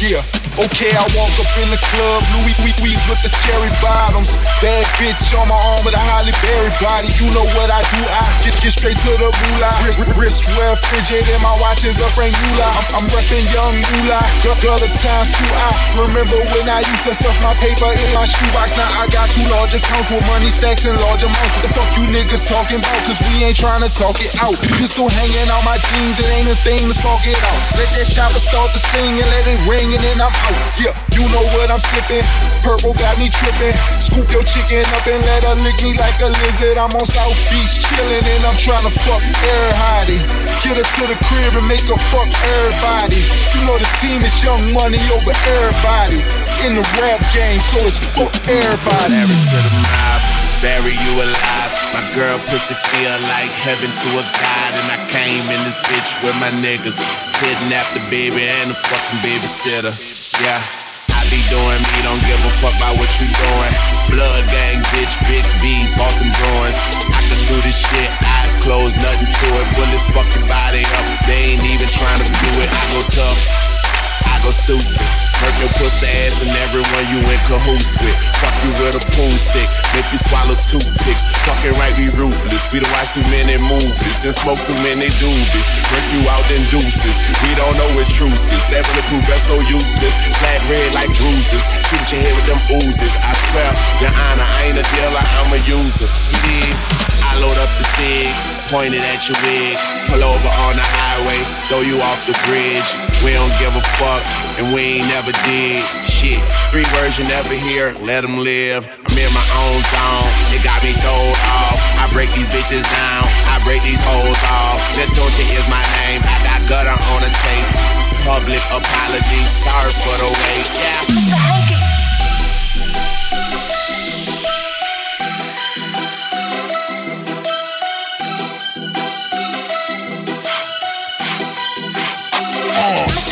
Okay, I walk up in the club, Louis Weez with the cherry bottoms. Bad bitch on my arm with a Halle Berry body. You know what I do, I get, get straight to the moolah. Wrist, wrist well frigid and my watch is a Franck Muller. I'm, I'm reppin' young moolah, gutter times two. I remember when I used to stuff my paper in my shoebox. Now I got two large accounts with money stacks and large amounts. What the fuck you niggas talking about? Cause we ain't trying to talk it out. Pistol hanging on my jeans, it ain't a thing to smoke it out. Let that chopper start to sing and let it ring and I'm out. Yeah, you know what I'm sipping. Purple got me tripping. Scoop your chicken up and let her lick me like a lizard. I'm on South Beach chilling and I'm trying to fuck everybody. Get her to the crib and make her fuck everybody. You know the team is young money over everybody. In the rap game, so it's fuck everybody. Married to the mob, bury you alive. Girl pussy feel like heaven to a god, and I came in this bitch with my niggas. Kidnapped the baby and the fucking babysitter. Yeah I be doing me, don't give a fuck about what you doing. Blood gang, bitch, big bought them drawings. I can do this shit, eyes closed, nothing to it. Pull this fucking body Stupid. Hurt your pussy ass and everyone you in cahoots with. Fuck you with a pool stick, make you swallow toothpicks. Fucking right, we ruthless. We done watch too many movies, then smoke too many doobies. Break you out in deuces. We don't know what truce is. Never the proof that's so useless. Black red like bruises. Shoot your head with them oozes. I swear, your honor, I ain't a dealer, I'm a user. Yeah. I load up the cig, point it at your wig. Pull over on the highway, throw you off the bridge. We don't give a fuck, and we ain't never did. Shit, three words you never hear, let them live. I'm in my own zone, it got me thrown off. I break these bitches down, I break these hoes off. Latunche is my name, I got gutter on the tape. Public apology, sorry for the wait, yeah. on.